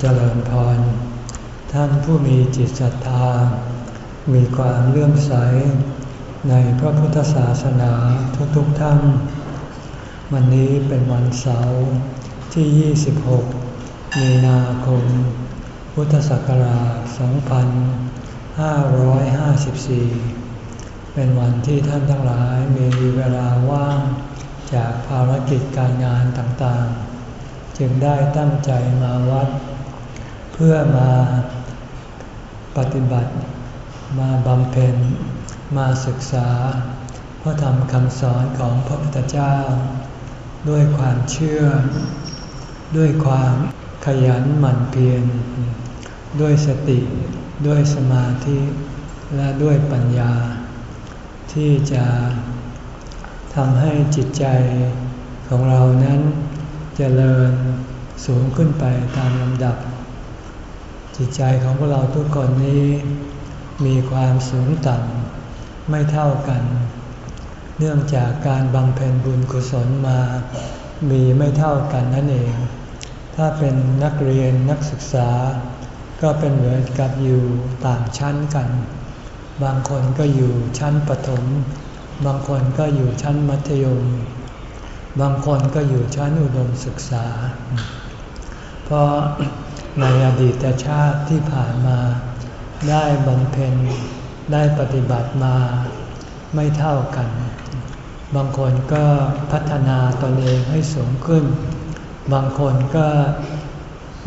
เจริญพร ท่านผู้มีจิตศรัทธา มีความเลื่อมใส ในพระพุทธศาสนาทุกๆทท่าน วันนี้เป็นวันเสาร์ที่ 26 มีนาคม พุทธศักราช 2554 เป็นวันที่ท่านทั้งหลายมีเวลาว่างจากภารกิจการงานต่างๆ จึงได้ตั้งใจมาวัด เพื่อมาปฏิบัติ มาบำเพ็ญ มาศึกษา พระธรรมคำสอนของพระพุทธเจ้า ด้วยความเชื่อ ด้วยความขยันหมั่นเพียร ด้วยสติ ด้วยสมาธิ และด้วยปัญญา ที่จะทำให้จิตใจของเรานั้น เจริญสูงขึ้นไปตามลำดับ จิตใจของพวกเราทุกคนนี้ มีความสูงต่ำไม่เท่ากัน เนื่องจากการบำเพ็ญบุญกุศลมา มีไม่เท่ากันนั่นเอง ถ้าเป็นนักเรียนนักศึกษา ก็เป็นเหมือนกับอยู่ต่างชั้นกัน บางคนก็อยู่ชั้นประถม บางคนก็อยู่ชั้นมัธยม บางคนก็อยู่ชั้นอุดมศึกษา เพราะในอดีตชาติที่ผ่านมา ได้บำเพ็ญได้ปฏิบัติมาไม่เท่ากัน บางคนก็พัฒนาตนเองให้สูงขึ้น บางคนก็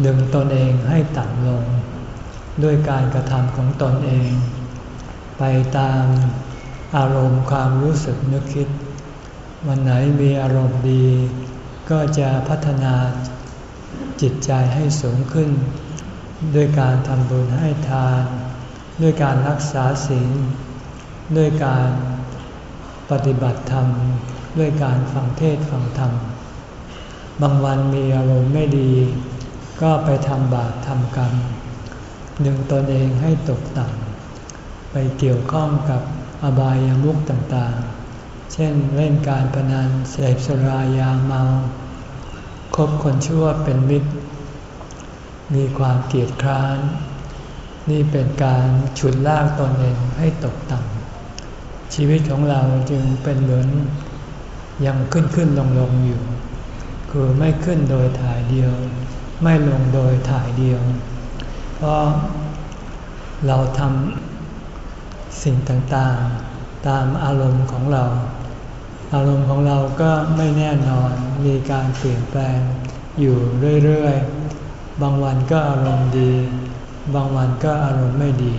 ดึงตนเองให้ต่ำลง ด้วยการกระทำของตนเอง ไปตามอารมณ์ความรู้สึกนึกคิด วันไหนมีอารมณ์ดี ก็จะพัฒนาจิตใจให้สูงขึ้น ด้วยการทำบุญให้ทาน ด้วยการรักษาศีลด้วยการปฏิบัติธรรม ด้วยการฟังเทศฟังธรรม บางวันมีอารมณ์ไม่ดี ก็ไปทำบาปทำกรรมดึงตนเองให้ตกต่ำไปเกี่ยวข้องกับอบายามุขต่างๆ เช่นเล่นการพนันเสพสุรายาเมา คบคนชั่วเป็นมิตร มีความเกียดคร้าน นี่เป็นการฉุดลากตนเองให้ตกต่ำชีวิตของเราจึงเป็นเหมือนยังขึ้นขึ้นลงลงอยู่ คือไม่ขึ้นโดยถ่ายเดียว ไม่ลงโดยถ่ายเดียว เพราะเราทำสิ่งต่างๆ ตามอารมณ์ของเรา อารมณ์ของเราก็ไม่แน่นอนมีการเปลี่ยนแปลงอยู่เรื่อยๆ บางวันก็อารมณ์ดี บางวันก็อารมณ์ไม่ดี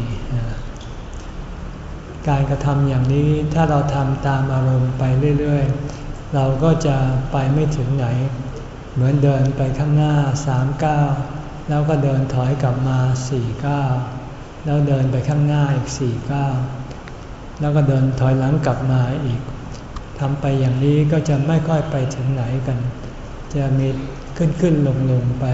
การกระทำอย่างนี้ถ้าเราทำตามอารมณ์ไปเรื่อยๆ เราก็จะไปไม่ถึงไหน เหมือนเดินไปข้างหน้าสามก้าวแล้วก็เดินถอยกลับมาสี่ก้าวแล้วเดินไปข้างหน้าอีกสี่ก้าวแล้วก็เดินถอยหลังกลับมาอีก ทำไปอย่างนี้ก็จะไม่ค่อยไปถึงไหนกัน จะมีขึ้นขึ้นลงลงไป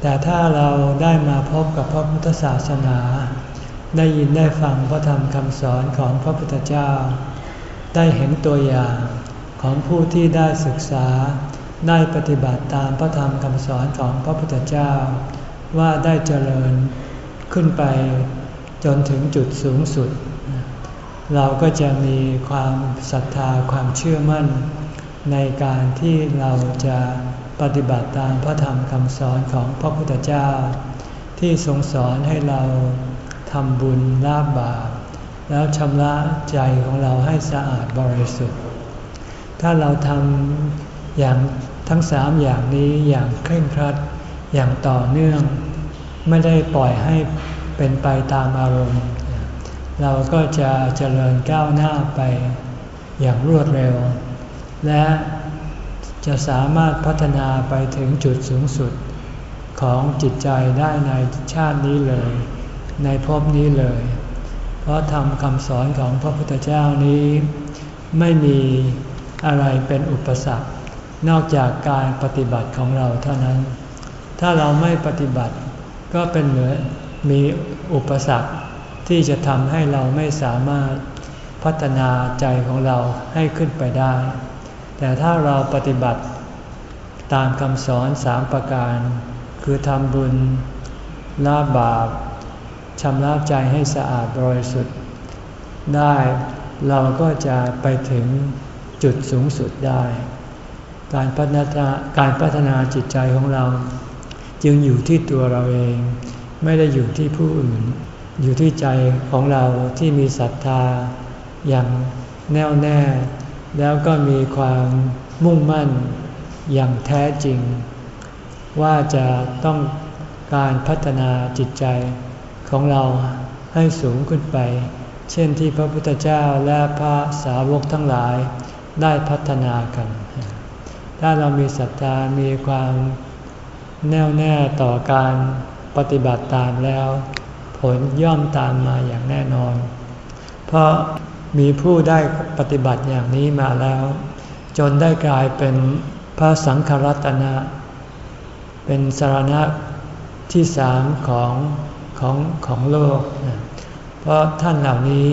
แต่ถ้าเราได้มาพบกับพระพุทธศาสนา ได้ยินได้ฟังพระธรรมคำสอนของพระพุทธเจ้า ได้เห็นตัวอย่างของผู้ที่ได้ศึกษา ได้ปฏิบัติตามพระธรรมคำสอนของพระพุทธเจ้า ว่าได้เจริญขึ้นไปจนถึงจุดสูงสุด เราก็จะมีความศรัทธาความเชื่อมั่น ในการที่เราจะปฏิบัติตามพระธรรมคำสอนของพระพุทธเจ้า ที่ทรงสอนให้เราทำบุญลาบบาปแล้วชำระใจของเราให้สะอาดบริสุทธิ์ ถ้าเราทำอย่างทั้งสามอย่างนี้อย่างเคร่งครัดอย่างต่อเนื่อง ไม่ได้ปล่อยให้เป็นไปตามอารมณ์ เราก็จะเจริญก้าวหน้าไปอย่างรวดเร็ว และจะสามารถพัฒนาไปถึงจุดสูงสุดของจิตใจได้ในชาตินี้เลย ในภพนี้เลย เพราะทำคำสอนของพระพุทธเจ้านี้ ไม่มีอะไรเป็นอุปสรรค นอกจากการปฏิบัติของเราเท่านั้น ถ้าเราไม่ปฏิบัติก็เป็นเหมือนมีอุปสรรค ที่จะทำให้เราไม่สามารถพัฒนาใจของเราให้ขึ้นไปได้ แต่ถ้าเราปฏิบัติตามคำสอนสามประการ คือทำบุญละบาปชำระใจให้สะอาดบริสุทธิ์ได้เราก็จะไปถึงจุดสูงสุดได้ การพัฒนาการพัฒนาจิตใจของเรา จึงอยู่ที่ตัวเราเอง ไม่ได้อยู่ที่ผู้อื่น อยู่ที่ใจของเราที่มีศรัทธาอย่างแน่วแน่ แล้วก็มีความมุ่งมั่นอย่างแท้จริง ว่าจะต้องการพัฒนาจิตใจของเราให้สูงขึ้นไป เช่นที่พระพุทธเจ้าและพระสาวกทั้งหลายได้พัฒนากัน ถ้าเรามีศรัทธามีความแน่วแน่ต่อการปฏิบัติตามแล้ว ลย่อมตามมาอย่างแน่นอน เพราะมีผู้ได้ปฏิบัติอย่างนี้มาแล้ว จนได้กลายเป็นพระสังฆรัตนะ เป็นสารณะที่สามของของของโลก เพราะท่านเหล่านี้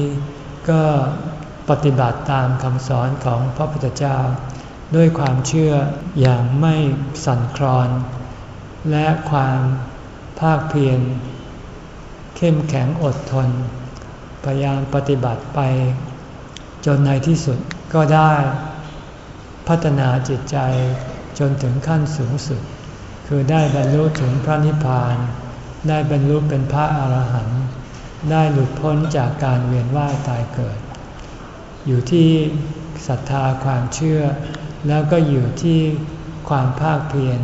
ก็ปฏิบัติตามคำสอนของพระพุทธเจ้า ด้วยความเชื่ออย่างไม่สั่นคลอน และความภาคเพียร เข้มแข็งอดทน พยายามปฏิบัติไป จนในที่สุดก็ได้พัฒนาจิตใจจนถึงขั้นสูงสุด คือได้บรรลุถึงพระนิพพาน ได้บรรลุเป็นพระอาหารหันต์ได้หลุดพ้นจากการเวียนว่ายตายเกิด อยู่ที่ศรัทธาความเชื่อ แล้วก็อยู่ที่ความภาคเพียร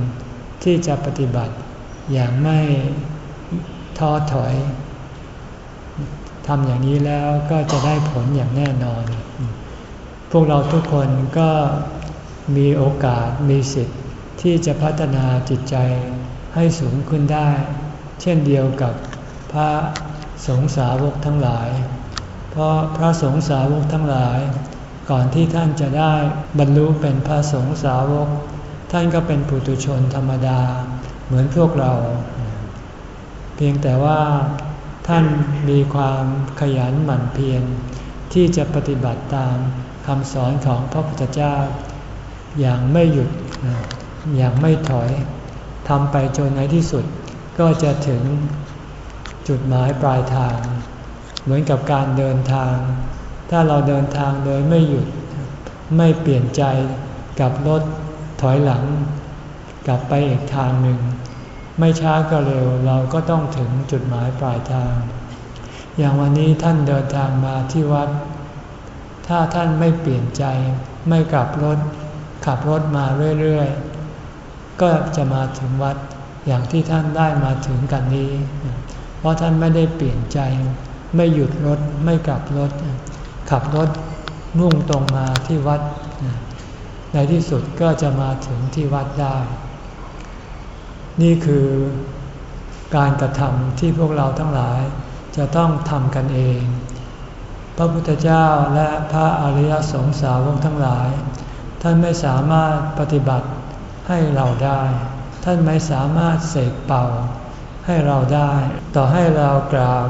ที่จะปฏิบัติอย่างไม่ท้อถอย ทำอย่างนี้แล้วก็จะได้ผลอย่างแน่นอน พวกเราทุกคนก็มีโอกาสมีสิทธิ์ที่จะพัฒนาจิตใจให้สูงขึ้นได้ เช่นเดียวกับพระสงฆ์สาวกทั้งหลาย เพราะพระสงฆ์สาวกทั้งหลาย ก่อนที่ท่านจะได้บรรลุเป็นพระสงฆ์สาวก ท่านก็เป็นปุถุชนธรรมดาเหมือนพวกเรา เพียงแต่ว่า ท่านมีความขยันหมั่นเพียรที่จะปฏิบัติตามคำสอนของพระพุทธเจ้า อย่างไม่หยุดอย่างไม่ถอยทำไปจนในที่สุดก็จะถึงจุดหมายปลายทาง เหมือนกับการเดินทาง ถ้าเราเดินทางโดยไม่หยุดไม่เปลี่ยนใจกับรถถอยหลัง กลับไปอีกทางหนึ่ง ไม่ช้าก็เร็วเราก็ต้องถึงจุดหมายปลายทาง อย่างวันนี้ท่านเดินทางมาที่วัด ถ้าท่านไม่เปลี่ยนใจ ไม่กลับรถ ขับรถมาเรื่อยๆ ก็จะมาถึงวัดอย่างที่ท่านได้มาถึงกันนี้ เพราะท่านไม่ได้เปลี่ยนใจ ไม่หยุดรถ ไม่กลับรถ ขับรถมุ่งตรงมาที่วัด ในที่สุดก็จะมาถึงที่วัดได้ นี่คือการกระทำที่พวกเราทั้งหลายจะต้องทำกันเอง พระพุทธเจ้าและพระอริยสงสาวงทั้งหลาย ท่านไม่สามารถปฏิบัติให้เราได้ ท่านไม่สามารถเสกเป่าให้เราได้ ต่อให้เรากราบ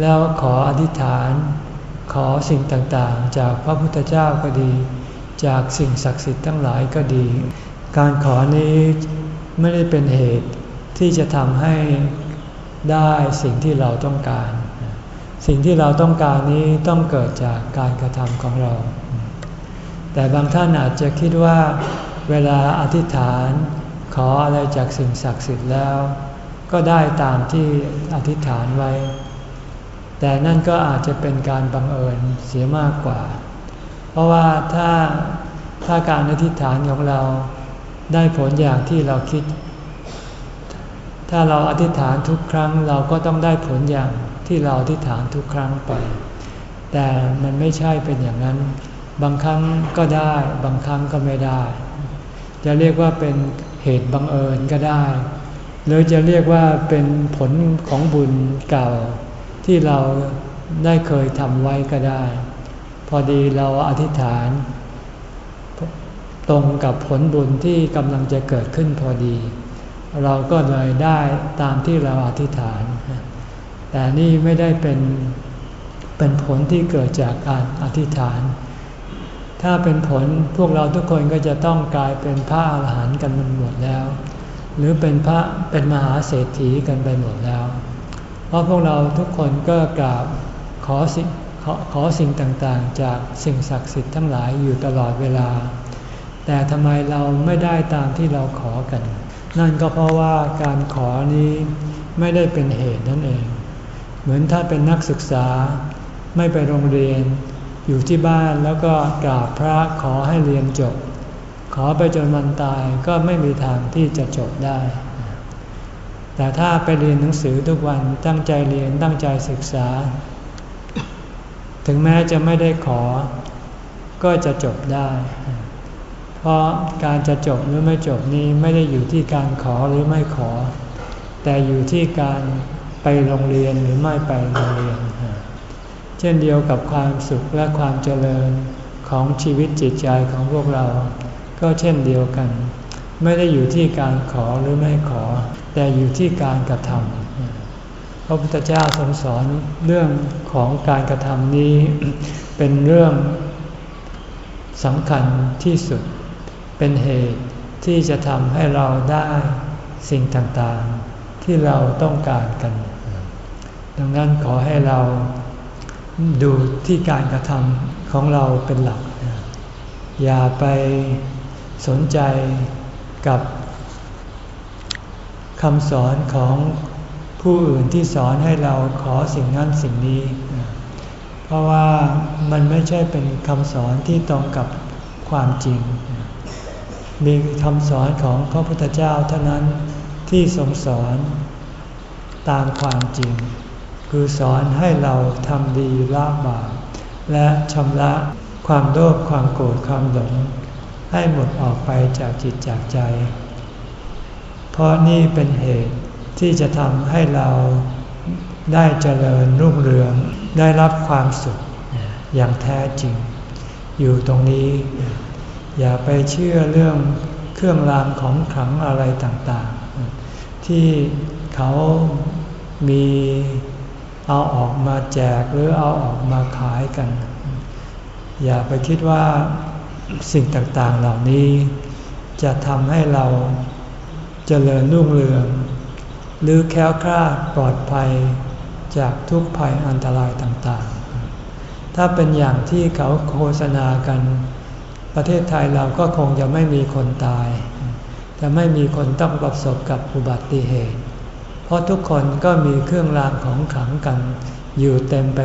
แล้วขออธิษฐาน ขอสิ่งต่างๆ จากพระพุทธเจ้าก็ดี จากสิ่งศักดิ์สิทธิ์ทั้งหลายก็ดี การขอนี้ ไม่ได้เป็นเหตุที่จะทำให้ได้สิ่งที่เราต้องการ สิ่งที่เราต้องการนี้ต้องเกิดจากการกระทำของเรา แต่บางท่านอาจจะคิดว่า เวลาอธิษฐาน ขออะไรจากสิ่งศักดิ์สิทธิ์แล้ว ก็ได้ตามที่อธิษฐานไว้ แต่นั่นก็อาจจะเป็นการบังเอิญเสียมากกว่า เพราะว่าถ้าถ้าการอธิษฐานของเรา ได้ผลอย่างที่เราคิด ถ้าเราอธิษฐานทุกครั้งเราก็ต้องได้ผลอย่างที่เราอธิษฐานทุกครั้งไป แต่มันไม่ใช่เป็นอย่างนั้น บางครั้งก็ได้ บางครั้งก็ไม่ได้ จะเรียกว่าเป็นเหตุบังเอิญก็ได้ หรือจะเรียกว่าเป็นผลของบุญเก่า ที่เราได้เคยทำไว้ก็ได้ พอดีเราอธิษฐาน ตรงกับผลบุญที่กำลังจะเกิดขึ้นพอดี เราก็เลยได้ตามที่เราอธิษฐาน แต่นี่ไม่ได้เป็นเป็นผลที่เกิดจากการอธิษฐาน ถ้าเป็นผลพวกเราทุกคนก็จะต้องกลายเป็นพระอาหารหันต์กันหมดแล้ว หรือเป็นพระเป็นมหาเศรษฐีกันไปหมดแล้ว เพราะพวกเราทุกคนก็กราบขอสิ่งขอขอสิ่งต่างๆ จากสิ่งศักดิ์สิทธิ์ทั้งหลายอยู่ตลอดเวลา แต่ทำไมเราไม่ได้ตามที่เราขอกัน นั่นก็เพราะว่าการขอนี้ไม่ได้เป็นเหตุนั่นเอง เหมือนถ้าเป็นนักศึกษาไม่ไปโรงเรียน อยู่ที่บ้านแล้วก็กราบพระขอให้เรียนจบ ขอไปจนวันตายก็ไม่มีทางที่จะจบได้ แต่ถ้าไปเรียนหนังสือทุกวันตั้งใจเรียนตั้งใจศึกษา ถึงแม้จะไม่ได้ขอก็จะจบได้ เพราะการจะจบหรือไม่จบนี้ไม่ได้อยู่ที่การขอหรือไม่ขอ แต่อยู่ที่การไปโรงเรียนหรือไม่ไปโรงเรียน เช่นเดียวกับความสุขและความเจริญของชีวิตจิตใจของพวกเรา ก็เช่นเดียวกัน ไม่ได้อยู่ที่การขอหรือไม่ขอ แต่อยู่ที่การกระทำพระพุทธเจ้าทรงสอนเรื่องของการกระทำนี้เป็นเรื่องสำคัญที่สุด เป็นเหตุที่จะทำให้เราได้สิ่งต่างๆ ที่เราต้องการกัน ดังนั้นขอให้เราดูที่การกระทำของเราเป็นหลัก อย่าไปสนใจกับคำสอนของผู้อื่นที่สอนให้เราขอสิ่งนั้นสิ่งนี้ เพราะว่ามันไม่ใช่เป็นคำสอนที่ตรงกับความจริง มีคำสอนของพระพุทธเจ้าเท่านั้นที่ทรงสอนตามความจริง คือสอนให้เราทำดีละบาปและชำระความโลภความโกรธความหลง ให้หมดออกไปจากจิตจากใจ เพราะนี่เป็นเหตุที่จะทำให้เราได้เจริญรุ่งเรืองได้รับความสุขอย่างแท้จริง อยู่ตรงนี้ อย่าไปเชื่อเรื่องเครื่องรางของขลังอะไรต่างๆ ที่เขามีเอาออกมาแจกหรือเอาออกมาขายกัน อย่าไปคิดว่าสิ่งต่างๆเหล่านี้ จะทำให้เราจเจริญรุ่งเรือง หรือแค้วคลาดปลอดภัยจากทุกภัยอันตรายต่างๆ ถ้าเป็นอย่างที่เขาโฆษณากัน ประเทศไทยเราก็คงจะไม่มีคนตาย จะไม่มีคนต้องประสบกับอุบัติเหตุ เพราะทุกคนก็มีเครื่องรางของขลังกัน อยู่เต็มไป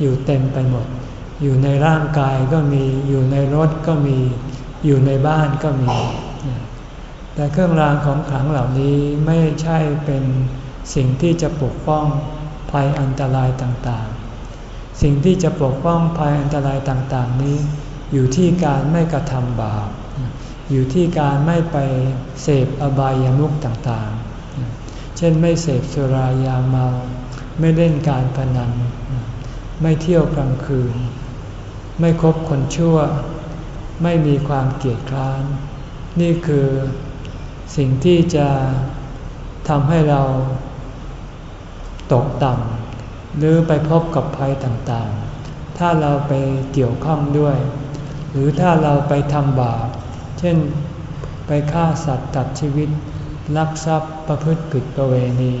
อยู่เต็มไปหมด อยู่ในร่างกายก็มีอยู่ในรถก็มีอยู่ในบ้านก็มี แต่เครื่องรางของขลังเหล่านี้ไม่ใช่เป็นสิ่งที่จะปกป้องภัยอันตรายต่างๆ สิ่งที่จะปกป้องภัยอันตรายต่างๆนี้ อยู่ที่การไม่กระทำบาป อยู่ที่การไม่ไปเสพอบายามุขต่างๆ เช่นไม่เสพสุรายาเมา ไม่เล่นการพนัน ไม่เที่ยวกลางคืน ไม่คบคนชั่ว ไม่มีความเกลียดคร้าน นี่คือสิ่งที่จะทำให้เราตกต่ำหรือไปพบกับภัยต่างๆ ถ้าเราไปเกี่ยวข้องด้วย หรือถ้าเราไปทำบาป เช่นไปฆ่าสัตว์ตัดชีวิต ลักทรัพย์ประพฤติผิดประเวณี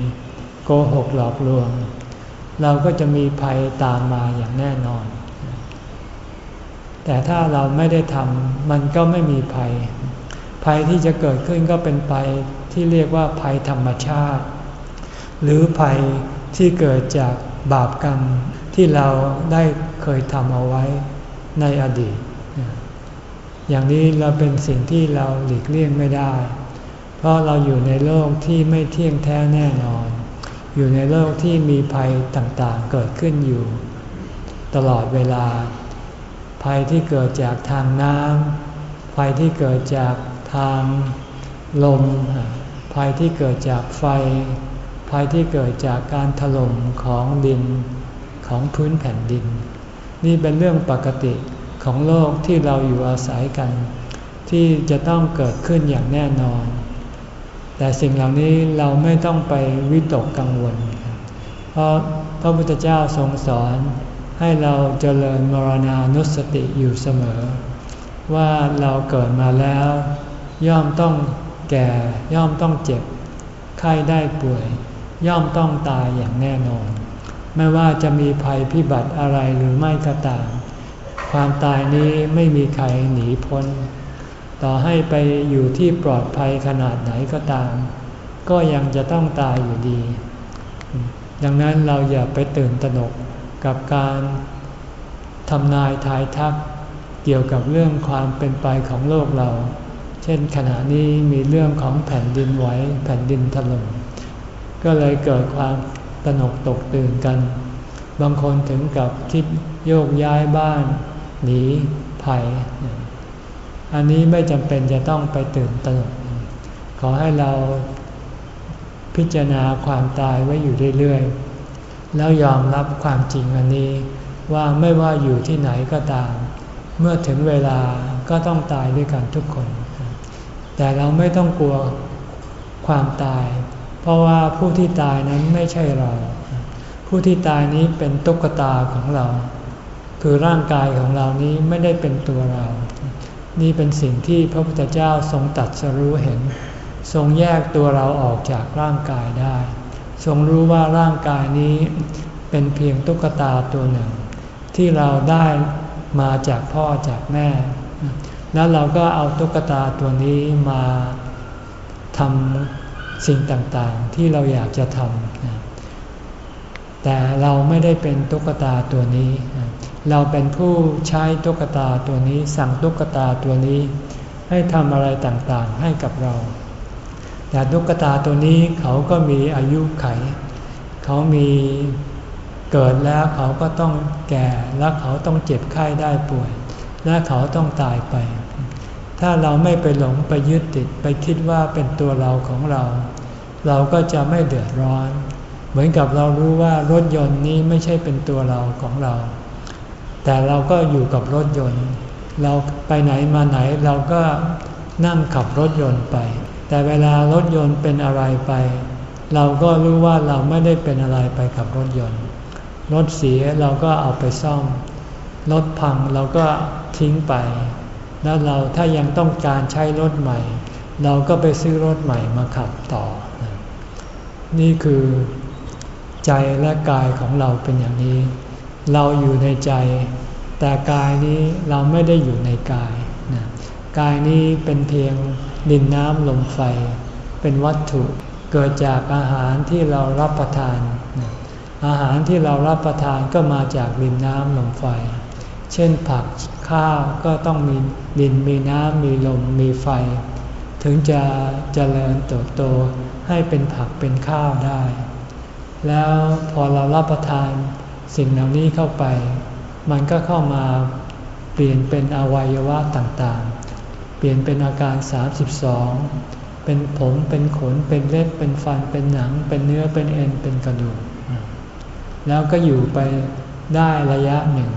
โกหกหลอกลวง เราก็จะมีภัยตามมาอย่างแน่นอน แต่ถ้าเราไม่ได้ทำมันก็ไม่มีภัย ภัยที่จะเกิดขึ้นก็เป็นภัยที่เรียกว่าภัยธรรมชาติ หรือภัยที่เกิดจากบาปกรรมที่เราได้เคยทำเอาไว้ในอดีต อย่างนี้เราเป็นสิ่งที่เราหลีกเลี่ยงไม่ได้ เพราะเราอยู่ในโลกที่ไม่เที่ยงแท้แน่นอน อยู่ในโลกที่มีภัยต่างๆเกิดขึ้นอยู่ ตลอดเวลา ภัยที่เกิดจากทางน้ำภัยที่เกิดจากทางลม ภัยที่เกิดจากไฟ ภัยที่เกิดจากการถล่มของดินของพื้นแผ่นดิน นี่เป็นเรื่องปกติ ของโลกที่เราอยู่อาศัยกัน ที่จะต้องเกิดขึ้นอย่างแน่นอน แต่สิ่งเหล่านี้เราไม่ต้องไปวิตกกังวล เพราะพระพุทธเจ้าทรงสอนให้เราเจริญมรณานุสติอยู่เสมอ ว่าเราเกิดมาแล้ว ย่อมต้องแก่ย่อมต้องเจ็บ ไข้ได้ป่วย ย่อมต้องตายอย่างแน่นอน ไม่ว่าจะมีภัยพิบัติอะไรหรือไม่ก็ตาม ความตายนี้ไม่มีใครหนีพ้น ต่อให้ไปอยู่ที่ปลอดภัยขนาดไหนก็ตาม ก็ยังจะต้องตายอยู่ดี ดังนั้นเราอย่าไปตื่นตระหนกกับการทำนายทายทักเกี่ยวกับเรื่องความเป็นไปของโลกเรา เช่นขณะนี้มีเรื่องของแผ่นดินไหวแผ่นดินถล่ม ก็เลยเกิดความตระหนกตกตื่นกัน บางคนถึงกับคิดโยกย้ายบ้าน หนีภัย อันนี้ไม่จำเป็นจะต้องไปตื่นตระหนกขอให้เราพิจารณาความตายไว้อยู่เรื่อยๆ แล้วยอมรับความจริงอันนี้ว่าไม่ว่าอยู่ที่ไหนก็ตาม เมื่อถึงเวลาก็ต้องตายด้วยกันทุกคน แต่เราไม่ต้องกลัวความตาย เพราะว่าผู้ที่ตายนั้นไม่ใช่เรา ผู้ที่ตายนี้เป็นตุ๊กตาของเรา คือร่างกายของเรานี้ไม่ได้เป็นตัวเรา นี่เป็นสิ่งที่พระพุทธเจ้าทรงตัดสรู้เห็น ทรงแยกตัวเราออกจากร่างกายได้ ทรงรู้ว่าร่างกายนี้เป็นเพียงตุ๊กตาตัวหนึ่ง ที่เราได้มาจากพ่อจากแม่ แล้วเราก็เอาตุ๊กตาตัวนี้มาทำสิ่งต่างๆ ที่เราอยากจะทำ แต่เราไม่ได้เป็นตุ๊กตาตัวนี้ เราเป็นผู้ใช้ตุ๊กตาตัวนี้ สั่งตุ๊กตาตัวนี้ ให้ทำอะไรต่างๆให้กับเรา แต่ตุ๊กตาตัวนี้เขาก็มีอายุไข เขามีเกิดแล้วเขาก็ต้องแก่แล้วเขาต้องเจ็บไข้ได้ป่วย และเขาต้องตายไป ถ้าเราไม่ไปหลงไปยึดติดไปคิดว่าเป็นตัวเราของเรา เราก็จะไม่เดือดร้อน เหมือนกับเรารู้ว่ารถยนต์นี้ไม่ใช่เป็นตัวเราของเรา แต่เราก็อยู่กับรถยนต์ เราไปไหนมาไหนเราก็นั่งขับรถยนต์ไป แต่เวลารถยนต์เป็นอะไรไป เราก็รู้ว่าเราไม่ได้เป็นอะไรไปกับรถยนต์ รถเสียเราก็เอาไปซ่อม รถพังเราก็ทิ้งไป แล้วเราถ้ายังต้องการใช้รถใหม่ เราก็ไปซื้อรถใหม่มาขับต่อ นี่คือ ใจและกายของเราเป็นอย่างนี้ เราอยู่ในใจ แต่กายนี้เราไม่ได้อยู่ในกายนะกายนี้เป็นเพียงดินน้ำลมไฟ เป็นวัตถุเกิดจากอาหารที่เรารับประทานนะอาหารที่เรารับประทานก็มาจากดินน้ำลมไฟ เช่นผักข้าวก็ต้องมีดินมีน้ำมีลมมีไฟ ถึงจะเจริญเติบโตให้เป็นผักเป็นข้าวได้ แล้วพอเรารับประทานสิ่งเหล่านี้เข้าไป มันก็เข้ามาเปลี่ยนเป็นอวัยวะต่างๆ เปลี่ยนเป็นอาการ 32 เป็นผมเป็นขนเป็นเล็บเป็นฟันเป็นหนัง เป็นเนื้อเป็นเอ็นเป็นกระดูก แล้วก็อยู่ไปได้ระยะหนึ่ง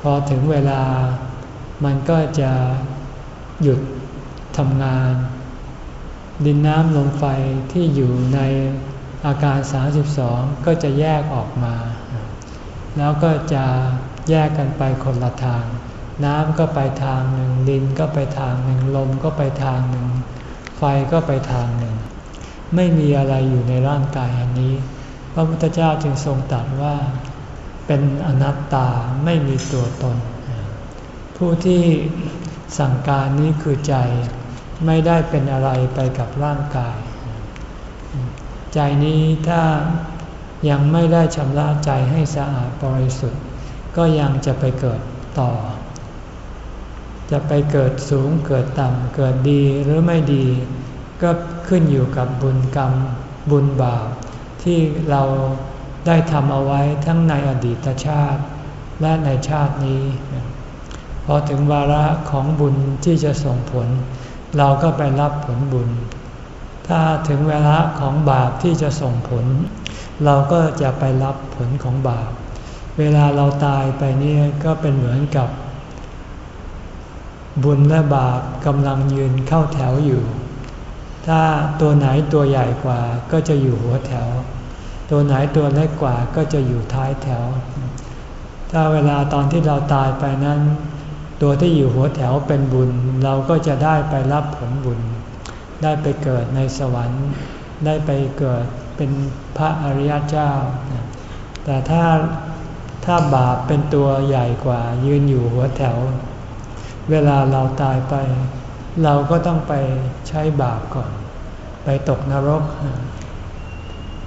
พอถึงเวลามันก็จะหยุดทำงาน ดินน้ำลมไฟที่อยู่ใน อาการ 32 ก็จะแยกออกมา แล้วก็จะแยกกันไปคนละทาง น้ำก็ไปทางหนึ่งดินก็ไปทางหนึ่งลมก็ไปทางหนึ่งไฟก็ไปทางหนึ่ง ไม่มีอะไรอยู่ในร่างกายอันนี้ พระพุทธเจ้าจึงทรงตรัสว่าเป็นอนัตตาไม่มีตัวตน ผู้ที่สั่งการนี้คือใจไม่ได้เป็นอะไรไปกับร่างกาย ใจนี้ถ้ายังไม่ได้ชำระใจให้สะอาดบริสุทธิ์ ก็ยังจะไปเกิดต่อ จะไปเกิดสูงเกิดต่ำเกิดดีหรือไม่ดี ก็ขึ้นอยู่กับบุญกรรมบุญบาปที่เราได้ทำเอาไว้ทั้งในอดีตชาติและในชาตินี้ พอถึงวาระของบุญที่จะส่งผล เราก็ไปรับผลบุญ ถ้าถึงเวลาของบาปที่จะส่งผล เราก็จะไปรับผลของบาป เวลาเราตายไปนี่ก็เป็นเหมือนกับ บุญและบาปกำลังยืนเข้าแถวอยู่ ถ้าตัวไหนตัวใหญ่กว่าก็จะอยู่หัวแถว ตัวไหนตัวเล็กกว่าก็จะอยู่ท้ายแถว ถ้าเวลาตอนที่เราตายไปนั้น ตัวที่อยู่หัวแถวเป็นบุญ เราก็จะได้ไปรับผลบุญ ได้ไปเกิดในสวรรค์ ได้ไปเกิดเป็นพระอริยเจ้า แต่ถ้าถ้าบาปเป็นตัวใหญ่กว่ายืนอยู่หัวแถว เวลาเราตายไป เราก็ต้องไปใช้บาปก่อน ไปตกนรก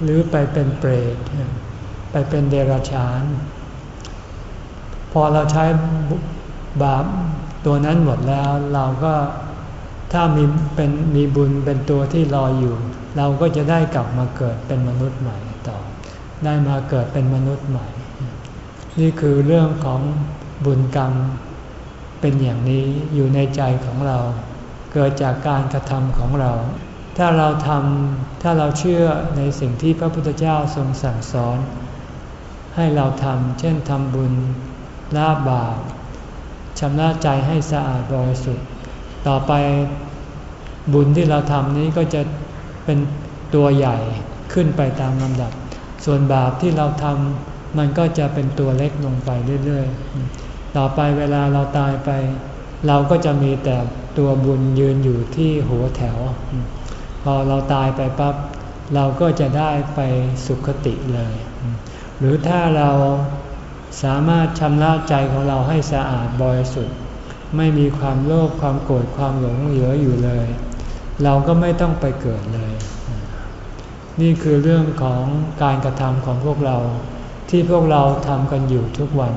หรือไปเป็นเปรตไปเป็นเดรัจฉาน พอเราใช้บาปตัวนั้นหมดแล้วเราก็ ถ้ามีเป็นมีบุญเป็นตัวที่รออยู่ เราก็จะได้กลับมาเกิดเป็นมนุษย์ใหม่ต่อ ได้มาเกิดเป็นมนุษย์ใหม่ นี่คือเรื่องของบุญกรรมเป็นอย่างนี้อยู่ในใจของเรา เกิดจากการกระทำของเรา ถ้าเราทำถ้าเราเชื่อในสิ่งที่พระพุทธเจ้าทรงสั่งสอน ให้เราทำเช่นทำบุญลาบาปชำระใจให้สะอาดบริสุทธิ์ ต่อไปบุญที่เราทำนี้ก็จะเป็นตัวใหญ่ขึ้นไปตามลำดับ ส่วนบาปที่เราทำมันก็จะเป็นตัวเล็กลงไปเรื่อยๆ ต่อไปเวลาเราตายไป เราก็จะมีแต่ตัวบุญยืนอยู่ที่หัวแถว พอเราตายไปปั๊บเราก็จะได้ไปสุขติเลย หรือถ้าเราสามารถชำระใจของเราให้สะอาดบริสุทธิ์ ไม่มีความโลภความโกรธความหลงเหลืออยู่เลย เราก็ไม่ต้องไปเกิดเลย นี่คือเรื่องของการกระทำของพวกเราที่พวกเราทำกันอยู่ทุกวัน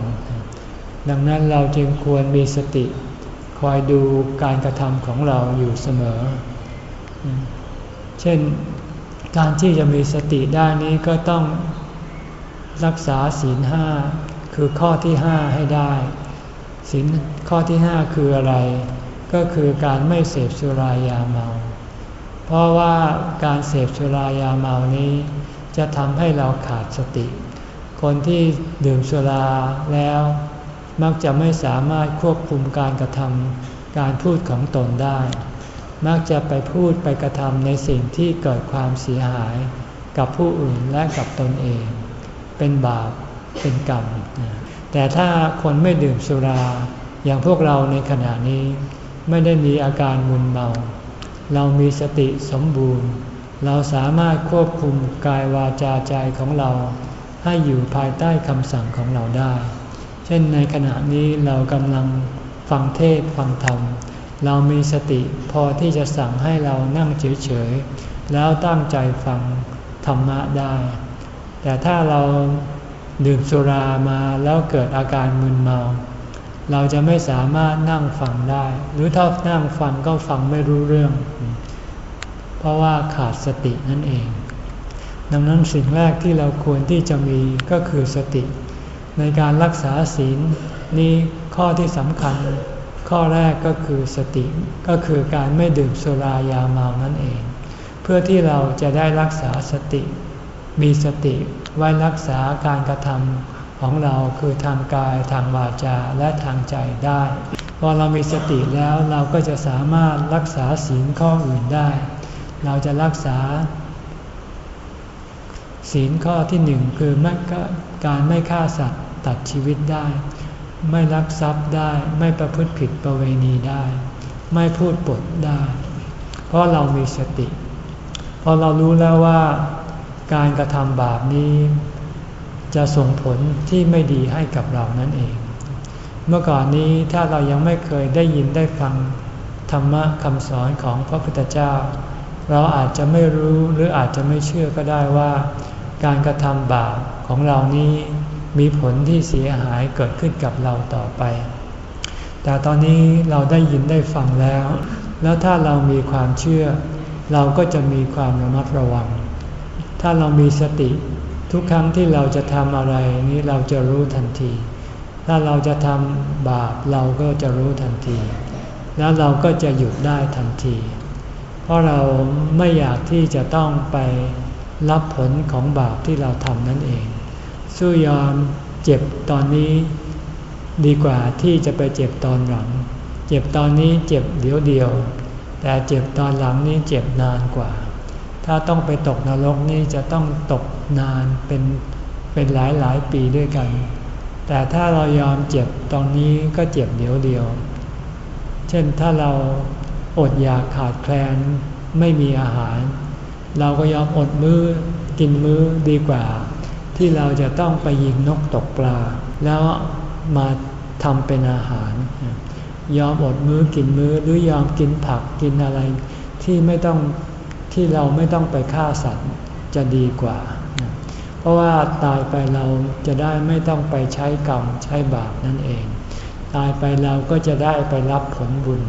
ดังนั้นเราจึงควรมีสติ คอยดูการกระทำของเราอยู่เสมอ เช่นการที่จะมีสติได้นี้ก็ต้องรักษาศีลห้าคือข้อที่ห้าให้ได้ ศีลข้อที่ห้าคืออะไร ก็คือการไม่เสพสุรายาเมา เพราะว่าการเสพสุรายาเมานี้ จะทำให้เราขาดสติ คนที่ดื่มสุราแล้ว มักจะไม่สามารถควบคุมการกระทำการพูดของตนได้ มักจะไปพูดไปกระทำในสิ่งที่เกิดความเสียหาย กับผู้อื่นและกับตนเอง เป็นบาปเป็นกรรม แต่ถ้าคนไม่ดื่มสุราอย่างพวกเราในขณะนี้ ไม่ได้มีอาการมึนเมา เรามีสติสมบูรณ์ เราสามารถควบคุมกายวาจาใจของเรา ให้อยู่ภายใต้คำสั่งของเราได้ เช่นในขณะนี้เรากำลังฟังเทศฟังธรรม เรามีสติพอที่จะสั่งให้เรานั่งเฉยๆแล้วตั้งใจฟังธรรมะได้ แต่ถ้าเรา ดื่มสุรามาแล้วเกิดอาการมึนเมา เราจะไม่สามารถนั่งฟังได้ หรือถ้านั่งฟังก็ฟังไม่รู้เรื่อง เพราะว่าขาดสตินั่นเอง ดังนั้นสิ่งแรกที่เราควรที่จะมีก็คือสติ ในการรักษาศีลนี้ข้อที่สำคัญ ข้อแรกก็คือสติก็คือการไม่ดื่มสุรายาเมานั่นเอง เพื่อที่เราจะได้รักษาสติ มีสติไว้รักษาการกระทำของเราคือทางกายทางวาจาและทางใจได้ พอเรามีสติแล้วเราก็จะสามารถรักษาศีลข้ออื่นได้ เราจะรักษา ศีลข้อที่หนึ่งคือไม่การไม่ฆ่าสัตว์ตัดชีวิตได้ ไม่ลักทรัพย์ได้ไม่ประพฤติผิดประเวณีได้ ไม่พูดปดได้ เพราะเรามีสติ พอเรารู้แล้วว่า การกระทำบาปนี้ จะส่งผลที่ไม่ดีให้กับเรานั่นเอง เมื่อก่อนนี้ถ้าเรายังไม่เคยได้ยินได้ฟังธรรมะคำสอนของพระพุทธเจ้า เราอาจจะไม่รู้หรืออาจจะไม่เชื่อก็ได้ว่า การกระทำบาปของเรานี้มีผลที่เสียหายเกิดขึ้นกับเราต่อไป แต่ตอนนี้เราได้ยินได้ฟังแล้ว แล้วถ้าเรามีความเชื่อ เราก็จะมีความระมัดระวัง ถ้าเรามีสติทุกครั้งที่เราจะทำอะไรนี้เราจะรู้ทันที ถ้าเราจะทำบาปเราก็จะรู้ทันที แล้วเราก็จะหยุดได้ทันที เพราะเราไม่อยากที่จะต้องไปรับผลของบาปที่เราทำนั่นเอง สู้ยอมเจ็บตอนนี้ดีกว่าที่จะไปเจ็บตอนหลัง เจ็บตอนนี้เจ็บเดียวเดียว แต่เจ็บตอนหลังนี้เจ็บนานกว่า ถ้าต้องไปตกนรกนี่จะต้องตกนานเป็นเป็นหลายหลายปีด้วยกัน แต่ถ้าเรายอมเจ็บตอนนี้ก็เจ็บเดียวเดียว เช่นถ้าเราอดอยากขาดแคลนไม่มีอาหาร เราก็ยอมอดมือ้อกินมื้อดีกว่า ที่เราจะต้องไปยิงนกตกปลา แล้วมาทำเป็นอาหาร ยอมอดมื้อกินมื้อหรือยอมกินผักกินอะไรที่ไม่ต้อง ที่เราไม่ต้องไปฆ่าสัตว์จะดีกว่า เพราะว่าตายไปเราจะได้ไม่ต้องไปใช้กรรมใช้บาปนั่นเอง ตายไปเราก็จะได้ไปรับผลบุญ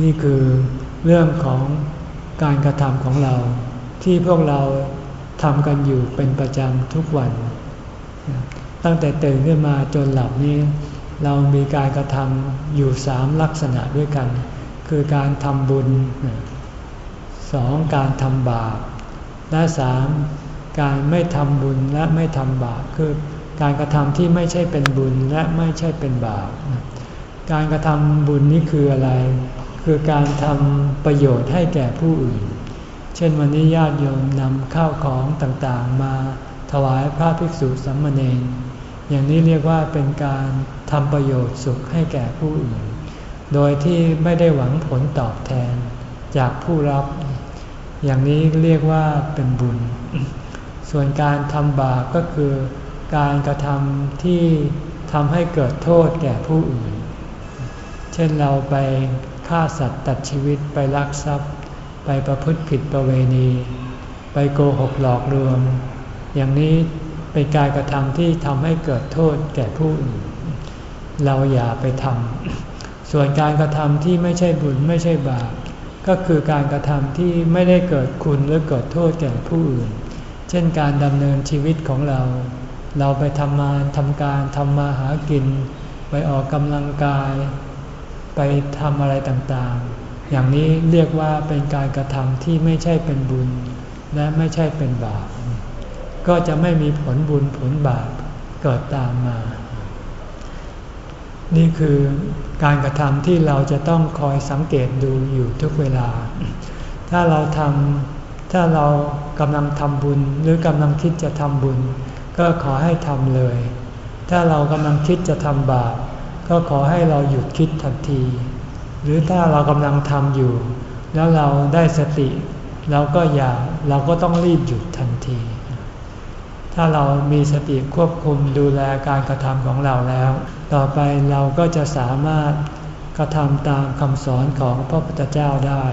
นี่คือเรื่องของการกระทำของเรา ที่พวกเราทำกันอยู่เป็นประจำทุกวัน ตั้งแต่ตื่นขึ้นมาจนหลับนี้ เรามีการกระทำอยู่สามลักษณะด้วยกัน คือการทำบุญ สองการทำบาป และสามการไม่ทำบุญและไม่ทำบาปคือการกระทำที่ไม่ใช่เป็นบุญและไม่ใช่เป็นบาป การกระทำบุญนี้คืออะไร คือการทำประโยชน์ให้แก่ผู้อื่น เช่นวันนี้ญาติโยมนำข้าวของต่างๆ มาถวายพระภิกษุสัมมาเนรอย่างนี้เรียกว่าเป็นการทำประโยชน์สุขให้แก่ผู้อื่น โดยที่ไม่ได้หวังผลตอบแทนจากผู้รับ อย่างนี้เรียกว่าเป็นบุญ ส่วนการทำบาปก็คือการกระทำที่ทำให้เกิดโทษแก่ผู้อื่น เช่นเราไปฆ่าสัตว์ตัดชีวิตไปลักทรัพย์ ไปประพฤติผิดประเวณี ไปโกหกหลอกลวง อย่างนี้เป็นการกระทำที่ทำให้เกิดโทษแก่ผู้อื่น เราอย่าไปทำส่วนการกระทำที่ไม่ใช่บุญไม่ใช่บาป ก็คือการกระทำที่ไม่ได้เกิดคุณหรือเกิดโทษแก่ผู้อื่น เช่นการดำเนินชีวิตของเรา เราไปทำมาทำการทำมาหากิน ไปออกกำลังกาย ไปทำอะไรต่างๆ อย่างนี้เรียกว่าเป็นการกระทำที่ไม่ใช่เป็นบุญ และไม่ใช่เป็นบาป ก็จะไม่มีผลบุญผลบาปเกิดตามมา นี่คือการกระทำที่เราจะต้องคอยสังเกตดูอยู่ทุกเวลา ถ้าเราทำถ้าเรากำลังทำบุญหรือกำลังคิดจะทำบุญ ก็ขอให้ทำเลย ถ้าเรากำลังคิดจะทำบาปก็ขอให้เราหยุดคิดทันที หรือถ้าเรากำลังทำอยู่ แล้วเราได้สติ เราก็อย่าเราก็ต้องรีบหยุดทันที ถ้าเรามีสติควบคุมดูแลการกระทำของเราแล้ว ต่อไปเราก็จะสามารถกระทำตามคำสอนของพระพุทธเจ้าได้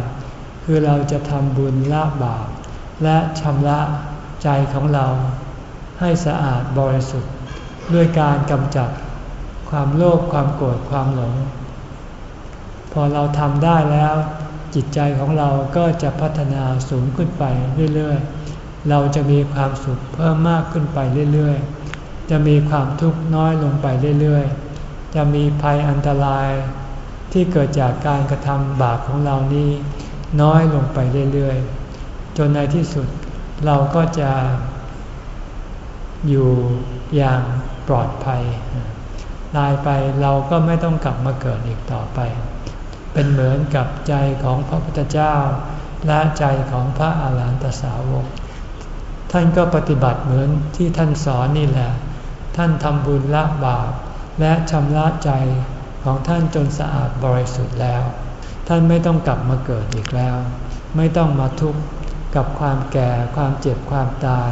คือเราจะทำบุญละบาปและชำระใจของเรา ให้สะอาดบริสุทธิ์ ด้วยการกำจัดความโลภความโกรธความหลง พอเราทำได้แล้ว จิตใจของเราก็จะพัฒนาสูงขึ้นไปเรื่อยๆ เราจะมีความสุขเพิ่มมากขึ้นไปเรื่อยๆ จะมีความทุกข์น้อยลงไปเรื่อยๆ จะมีภัยอันตรายที่เกิดจากการกระทำบาปของเรานี้น้อยลงไปเรื่อยๆ จนในที่สุดเราก็จะอยู่อย่างปลอดภัย ตายไปเราก็ไม่ต้องกลับมาเกิดอีกต่อไป เป็นเหมือนกับใจของพระพุทธเจ้า และใจของพระอาหารหันตสาวก ท่านก็ปฏิบัติเหมือนที่ท่านสอนนี่แหละ ท่านทำบุญละบาปและชำระใจของท่านจนสะอาดบริสุทธิ์แล้ว ท่านไม่ต้องกลับมาเกิดอีกแล้ว ไม่ต้องมาทุกข์กับความแก่ความเจ็บความตาย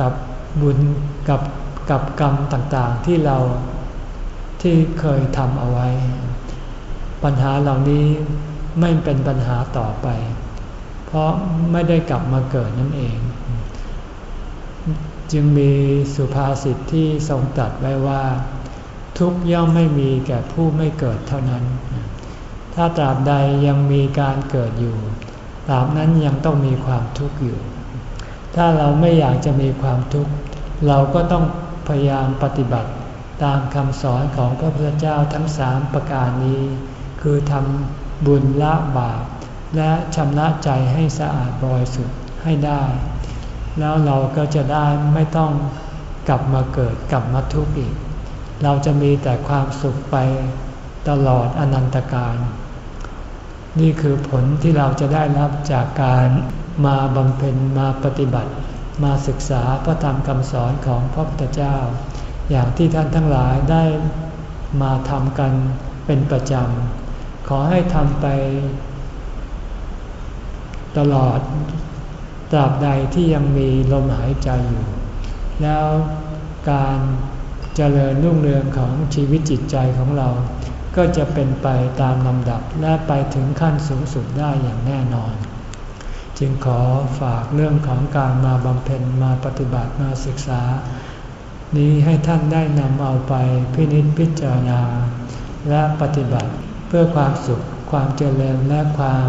กับบุญกับกับกรรมต่างๆที่เราที่เคยทำเอาไว้ ปัญหาเหล่านี้ไม่เป็นปัญหาต่อไป เพราะไม่ได้กลับมาเกิดนั่นเอง จึงมีสุภาษิตที่ทรงตรัสไว้ว่า ทุกย่อมไม่มีแก่ผู้ไม่เกิดเท่านั้น ถ้าตราบใดยังมีการเกิดอยู่ ตราบนั้นยังต้องมีความทุกข์อยู่ ถ้าเราไม่อยากจะมีความทุกข์ เราก็ต้องพยายามปฏิบัติตามคำสอนของพระพุทธเจ้าทั้งสามประการนี้ คือทำบุญละบาปและชำระใจให้สะอาดบริสุทธิ์ให้ได้ แล้วเราก็จะได้ไม่ต้องกลับมาเกิดกลับมาทุกข์อีก เราจะมีแต่ความสุขไปตลอดอนันตการนี่คือผลที่เราจะได้รับจากการมาบำเพ็ญมาปฏิบัติ มาศึกษาพระธรรมคำสอนของพระพุทธเจ้า อย่างที่ท่านทั้งหลายได้มาทำกันเป็นประจำ ขอให้ทำไปตลอด ตราบใดที่ยังมีลมหายใจอยู่ แล้วการเจริญรุ่งเรืองของชีวิตจิตใจของเรา ก็จะเป็นไปตามลำดับและไปถึงขั้นสูงสุดได้อย่างแน่นอน จึงขอฝากเรื่องของการมาบำเพ็ญมาปฏิบัติมาศึกษา นี้ให้ท่านได้นำเอาไปพินิจพิจารณา และปฏิบัติเพื่อความสุขความเจริญและความ